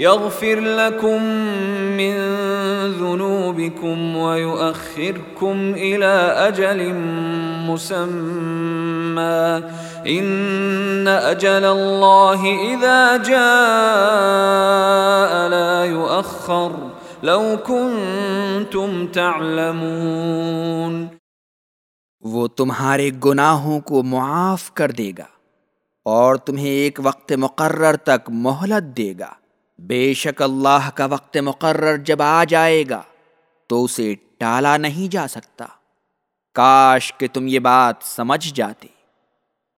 يغفر لكم من ذنوبكم ويؤخركم إلى أجل مسمى. إن أجل الله إذا جاء لا يؤخر. لو كنتم تعلمون. وہ تمہارے گناہوں کو معاف کر دے گا اور تمہیں ایک وقت مقرر تک مہلت دے گا۔ بے شک اللہ کا وقت مقرر جب آ جائے گا تو اسے ٹالا نہیں جا سکتا۔ کاش کہ تم یہ بات سمجھ جاتے۔